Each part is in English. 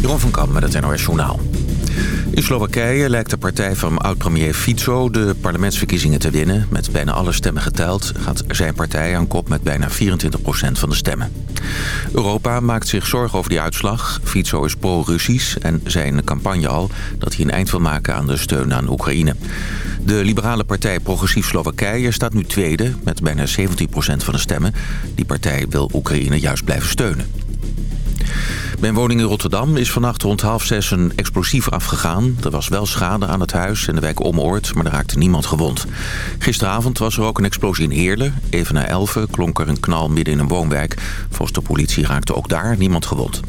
Jeroen van met het NOS Journaal. In Slowakije lijkt de partij van oud-premier Fico de parlementsverkiezingen te winnen. Met bijna alle stemmen geteld gaat zijn partij aan kop met bijna 24% van de stemmen. Europa maakt zich zorgen over die uitslag. Fico is pro-Russisch en zei in de campagne al dat hij een eind wil maken aan de steun aan Oekraïne. De liberale partij Progressief Slowakije staat nu tweede met bijna 17% van de stemmen. Die partij wil Oekraïne juist blijven steunen. Bij een woning in Rotterdam is vannacht rond half zes een explosief afgegaan. Er was wel schade aan het huis in de wijk Omoord, maar er raakte niemand gewond. Gisteravond was er ook een explosie in Heerlen. Even na elfen klonk er een knal midden in een woonwijk. Volgens de politie raakte ook daar niemand gewond.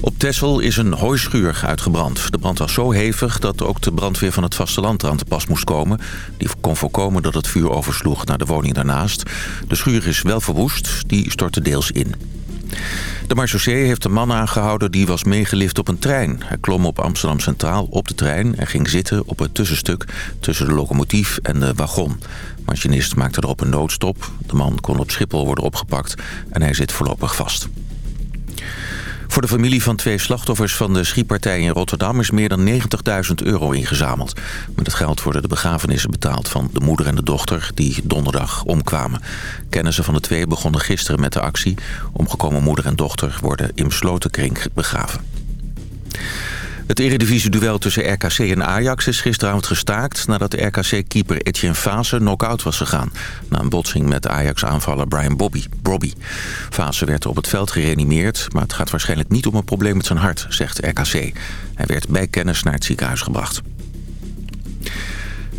Op Texel is een hooischuur uitgebrand. De brand was zo hevig dat ook de brandweer van het vasteland eraan te pas moest komen. Die kon voorkomen dat het vuur oversloeg naar de woning daarnaast. De schuur is wel verwoest, die stortte deels in. De marechaussee heeft een man aangehouden die was meegelift op een trein. Hij klom op Amsterdam Centraal op de trein en ging zitten op het tussenstuk tussen de locomotief en de wagon. De machinist maakte erop een noodstop. De man kon op Schiphol worden opgepakt en hij zit voorlopig vast. Voor de familie van twee slachtoffers van de schietpartij in Rotterdam... is meer dan 90.000 euro ingezameld. Met het geld worden de begrafenissen betaald van de moeder en de dochter... die donderdag omkwamen. Kennissen van de twee begonnen gisteren met de actie. Omgekomen moeder en dochter worden in besloten kring begraven. Het eredivisie-duel tussen RKC en Ajax is gisteravond gestaakt... nadat RKC-keeper Etienne Fase knock-out was gegaan... na een botsing met Ajax-aanvaller Brian Bobby. Bobby. Fase werd op het veld gereanimeerd... maar het gaat waarschijnlijk niet om een probleem met zijn hart, zegt RKC. Hij werd bij kennis naar het ziekenhuis gebracht.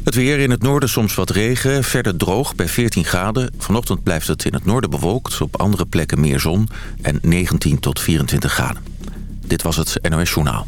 Het weer in het noorden soms wat regen, verder droog bij 14 graden. Vanochtend blijft het in het noorden bewolkt, op andere plekken meer zon... en 19 tot 24 graden. Dit was het NOS Journaal.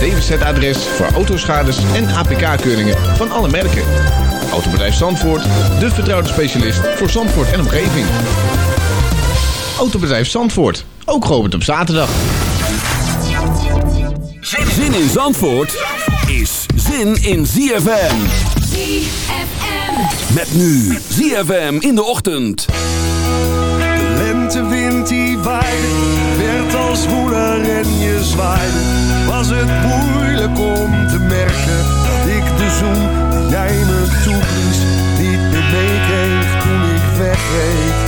DWZ-adres voor autoschades en APK-keuringen van alle merken. Autobedrijf Zandvoort, de vertrouwde specialist voor Zandvoort en omgeving. Autobedrijf Zandvoort, ook geopend op zaterdag. Zin in Zandvoort is zin in ZFM. ZFM. Met nu ZFM in de ochtend. De lentewind die waaide, werd als woeler en je zwaaide. Was het moeilijk om te merken dat ik de zoen die jij me toeblies niet meer meekreeg toen ik wegreed.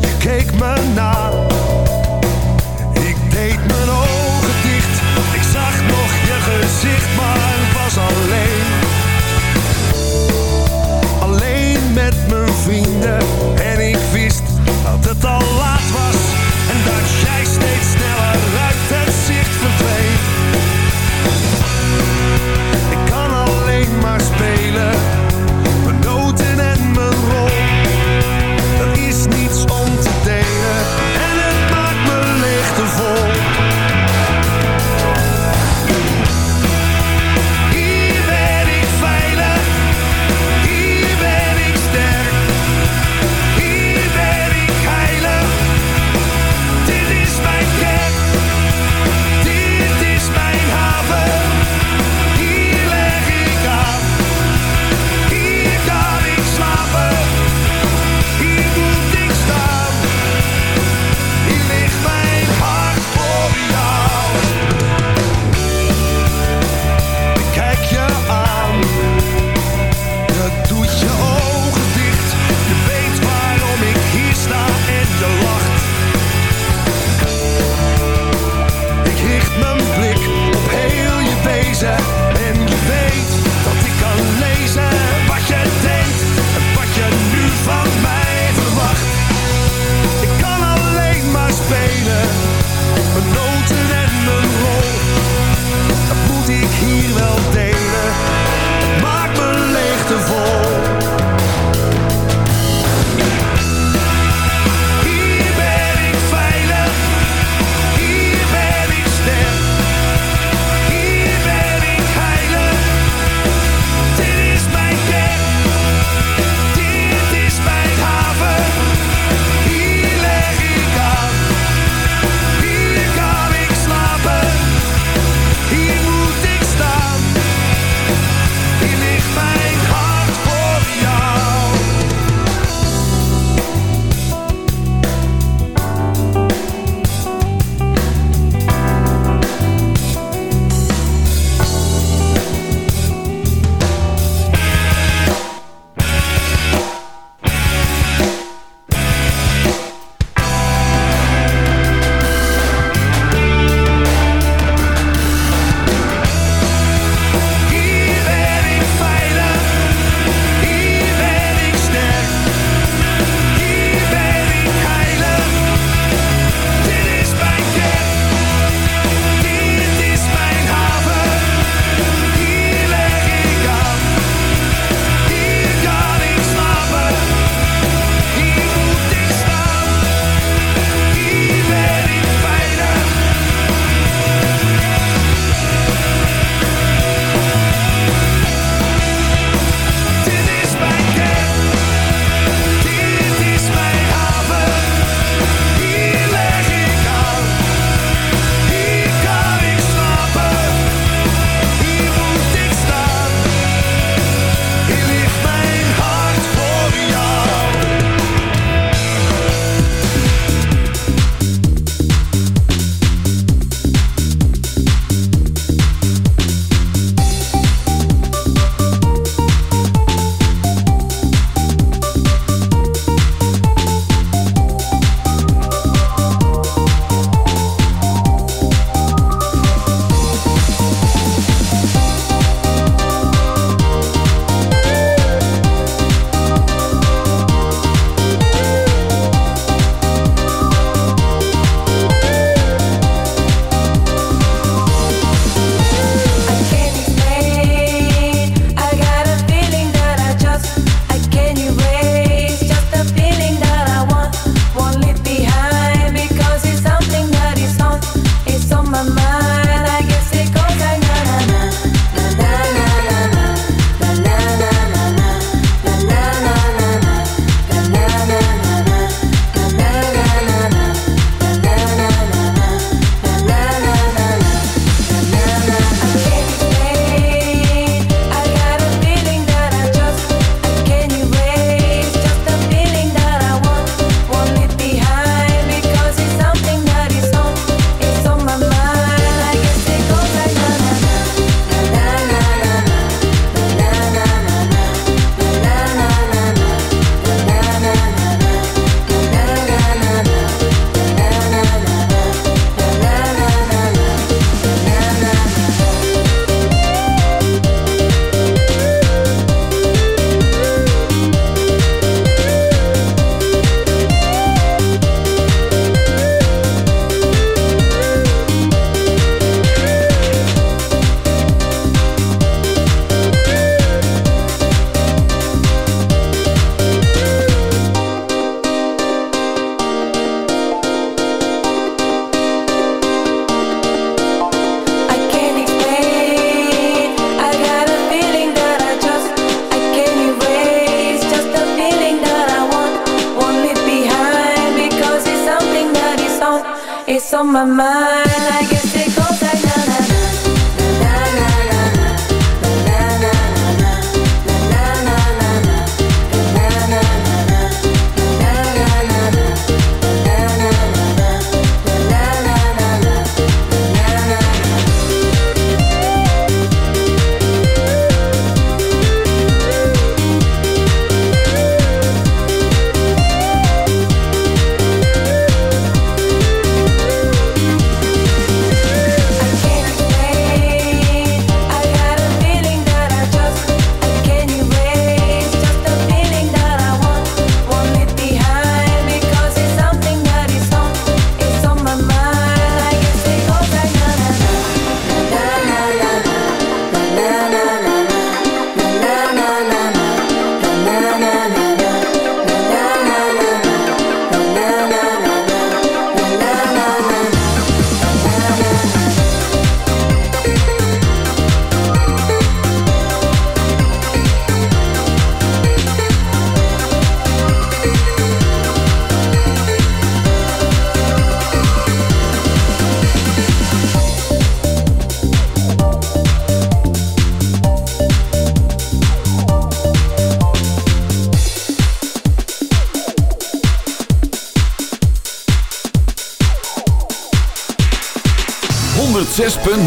Je keek me na, ik deed mijn ogen dicht. Ik zag nog je gezicht, maar was alleen. Alleen met mijn vrienden spelen,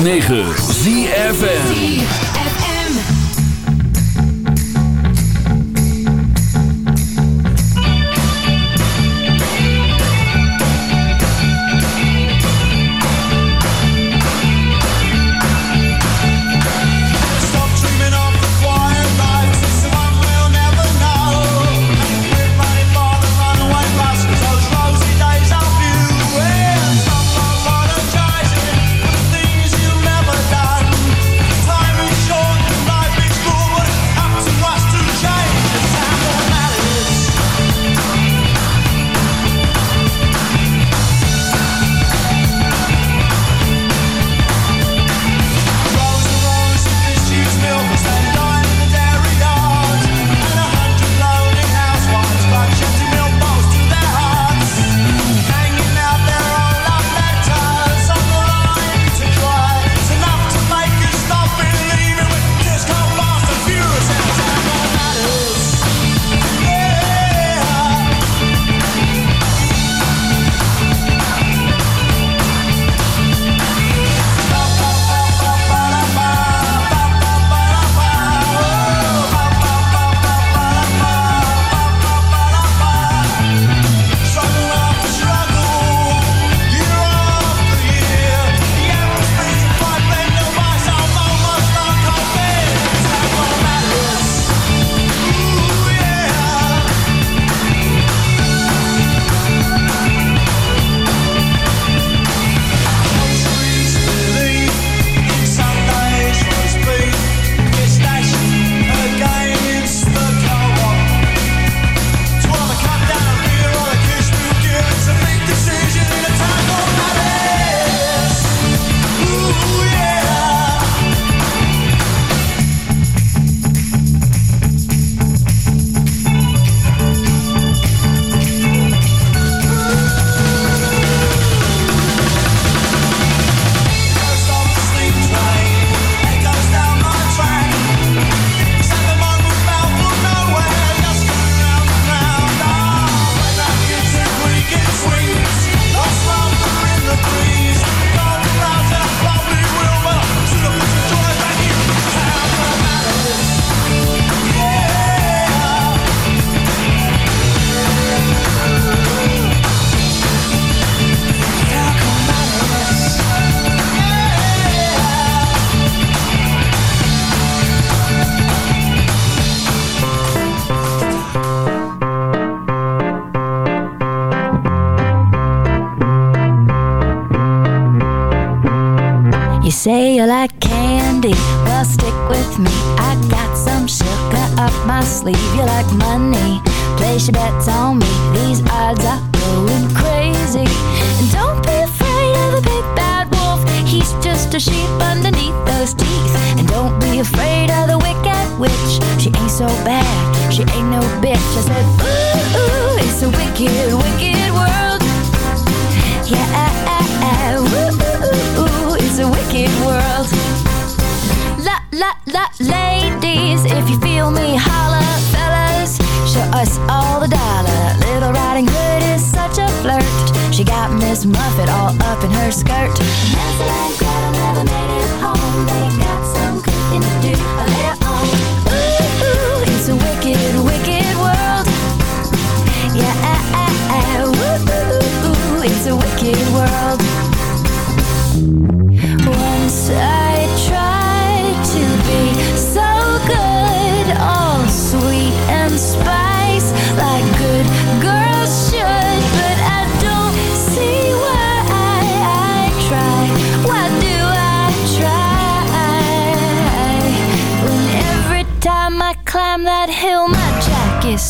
9. 你先别走。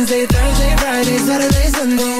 Wednesday, Thursday, Friday, Saturday, Sunday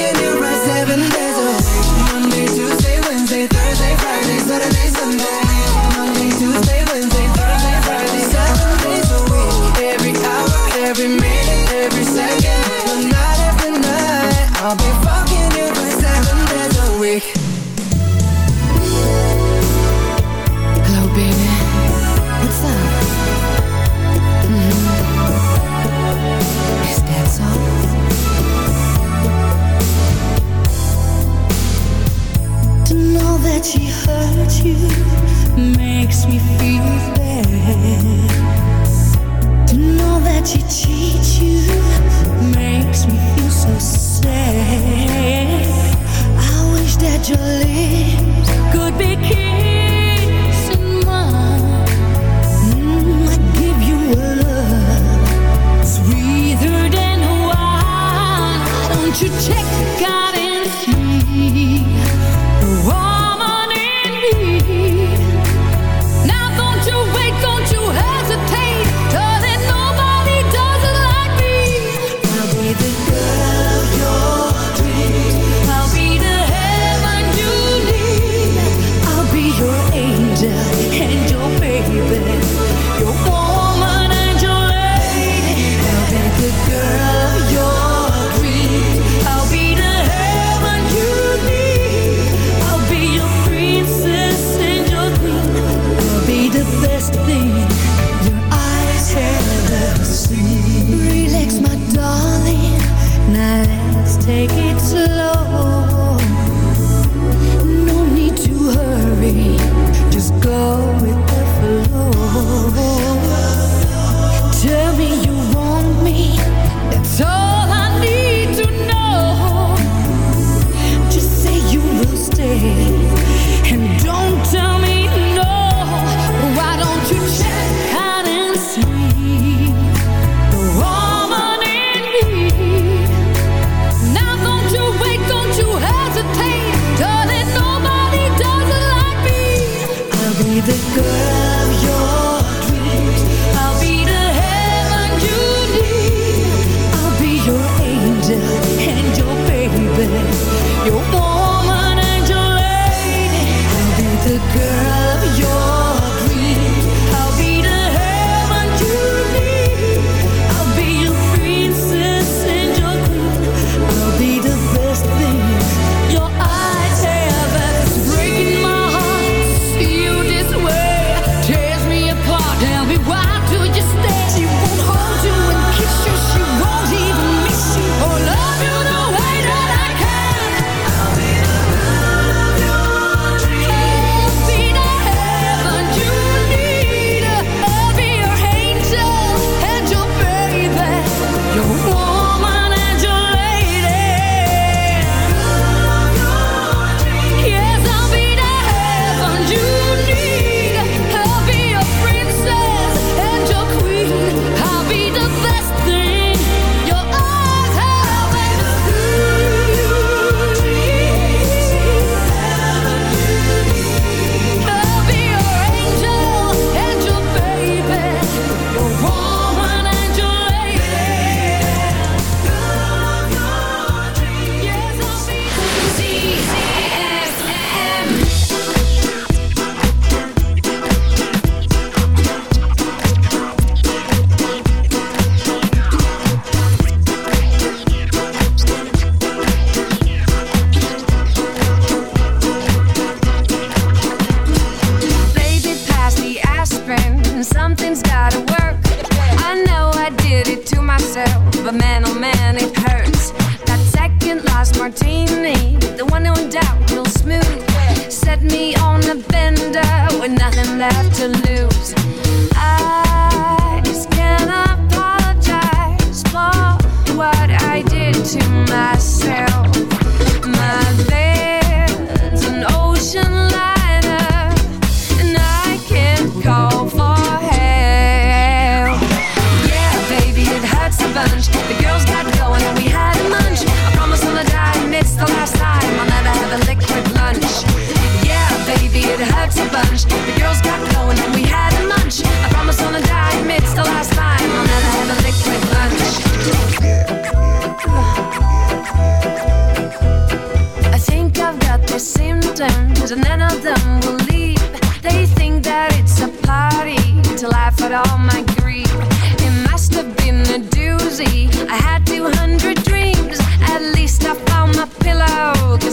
you makes me feel bad. To know that you cheat you makes me feel so sad. I wish that Jolie could be kissing. Sweeter than a while. Don't you check out and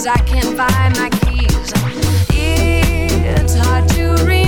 I can't find my keys. It's hard to read.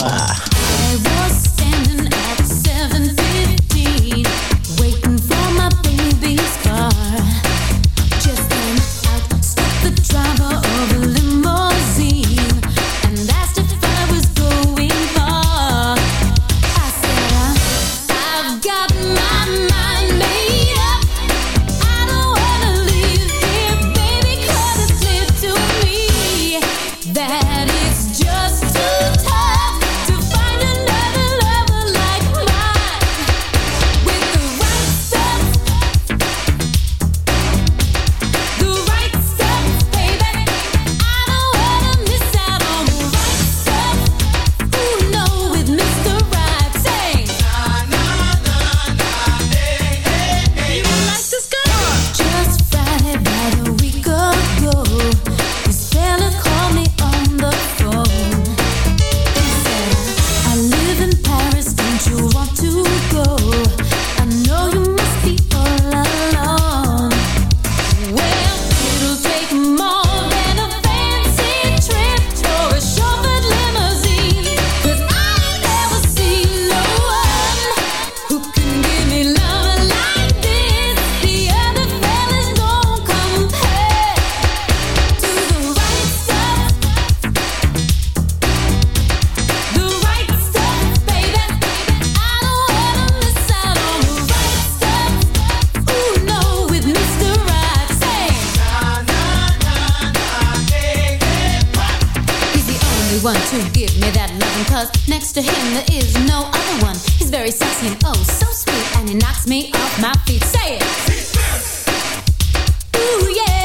uh, him, oh, so sweet, and he knocks me off my feet. Say it! Ooh, yeah.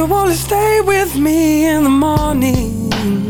you only stay with me in the morning.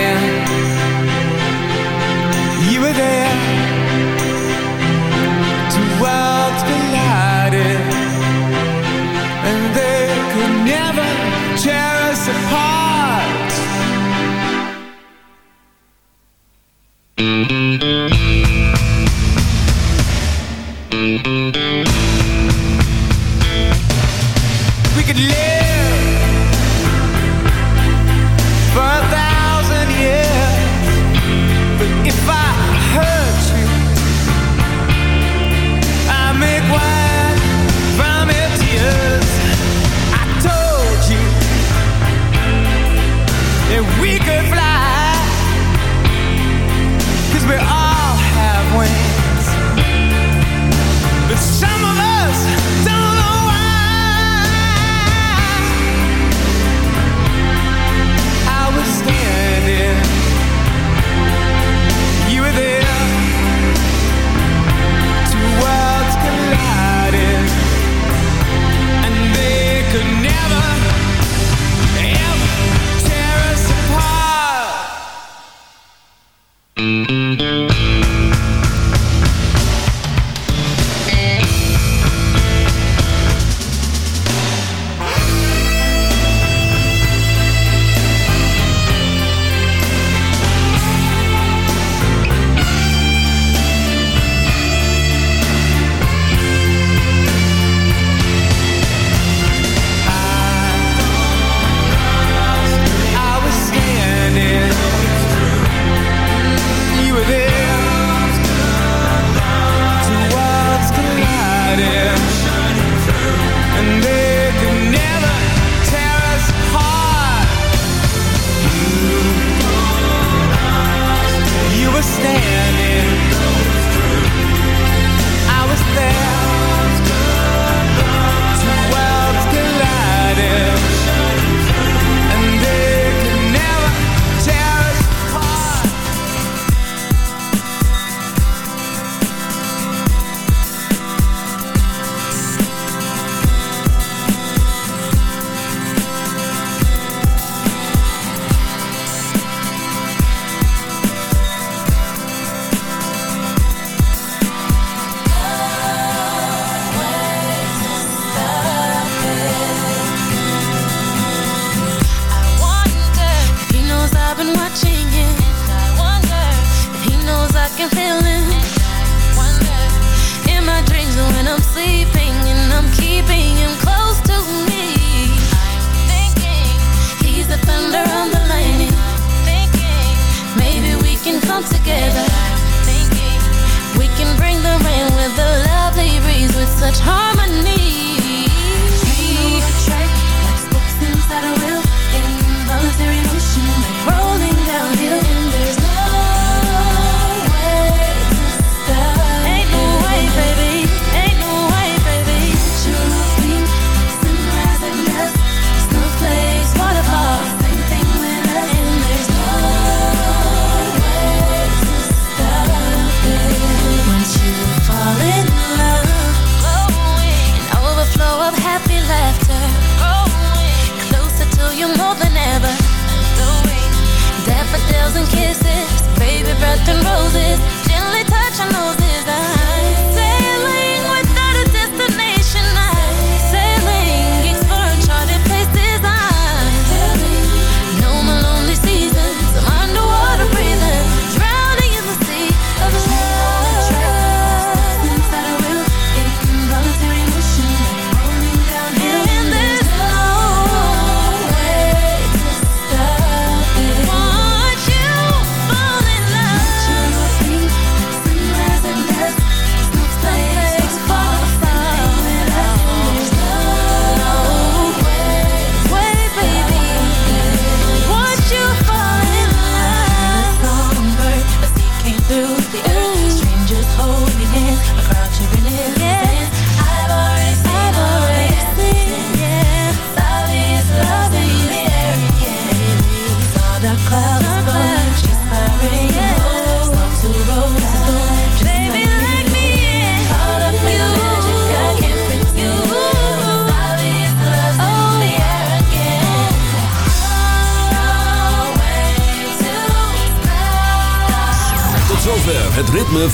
us apart